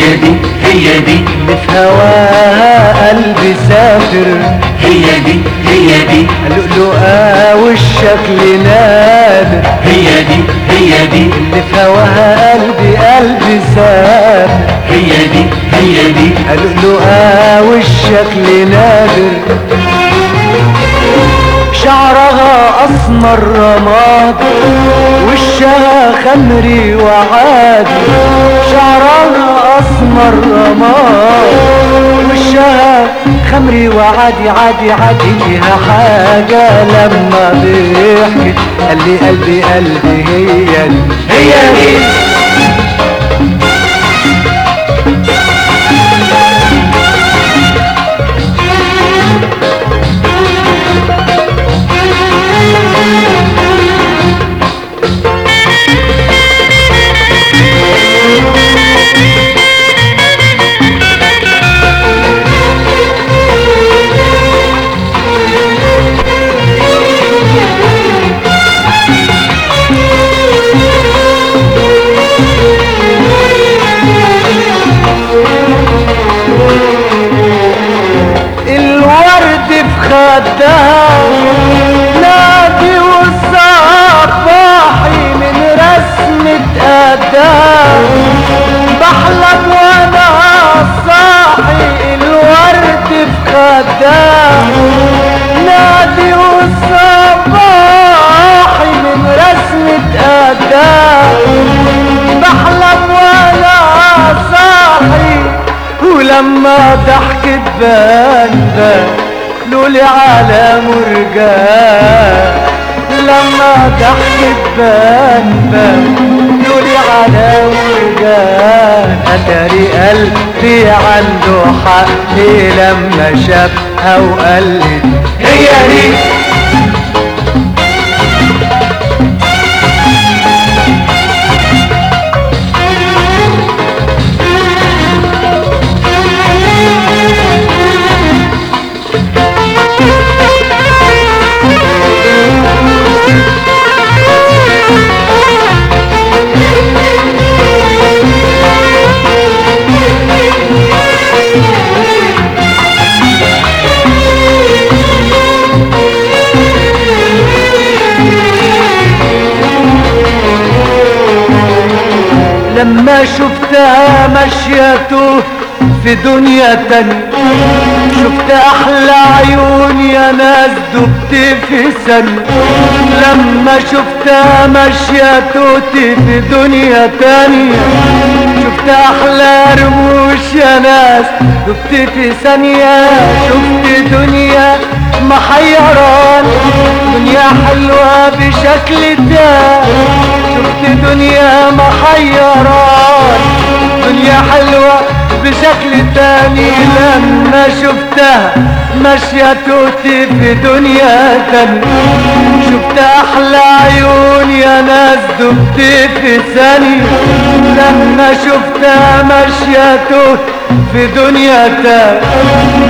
هي دي هي دي اللي في هواها قلبي سافر. هي دي هي دي اللؤلؤة والشكل نادر. هي دي هي دي اللي في هواها قلبي قلبي سافر. هي دي هي دي اللؤلؤة والشكل نادر. شعرها أسمر رماد وشها خمري وعادي. شعرها اسمر رماد وشها خمري وعادي عادي عادي فيها حاجة لما ضحكت قال لي قلبي قلبي هي دي هي قدها بحلم وأنا صاحي الورد في خدها نادي والصباحي من رسمة قدها بحلم وأنا صاحي ولما ضحكت بان لولي على مرجان لما ضحكت بان على مرجان اتاري قلبي عنده حق لما شافها وقال لي هي دي شفتها ماشية في دنيا تانية شفت أحلى عيون يا ناس دبت في ثانية لما شفتها ماشية توتي في دنيا تانية شفت أحلى رموش يا ناس دبت في ثانية شفت دنيا محيران. دنيا حلوة بشكل تاني شفت دنيا محيران دنيا حلوة بشكل تاني لما شفتها. ماشية توتي في دنيا تاني شفت أحلى عيون يا ناس دبت في ثانية لما شفتها ماشية توتي في دنيا تاني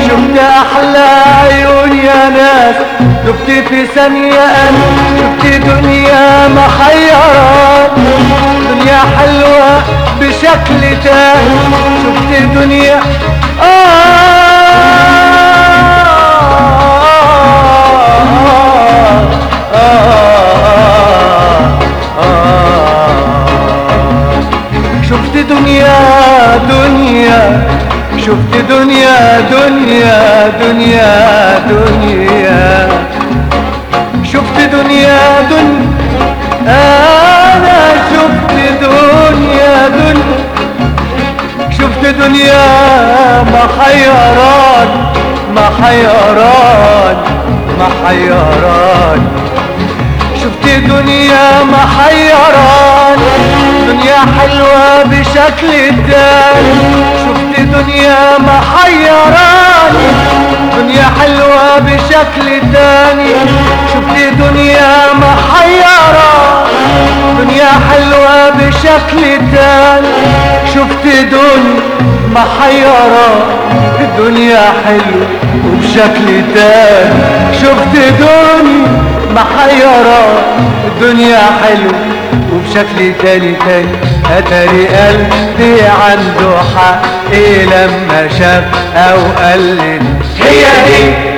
شفت أحلى عيون يا ناس دبت في ثانية أنا شفت دنيا محيرات دنيا حلوة بشكل تاني شفت دنيا دنيا دنيا دنيا. شفت دنيا دنيا أنا شفت دنيا دنيا شفت دنيا محيران محيران محيران شفت دنيا محيران دنيا حلوة بشكل تاني شفت دنيا محيران بشكل تاني. شفت دنيا محيران دنيا حلوة بشكل تاني. شفت دنيا محيرة الدنيا حلوة وبشكل تاني. شفت دنيا محيرة الدنيا حلوة وبشكل تاني تاني. اتاري قلبي عنده حق إيه لما شاف أو قلل هي دي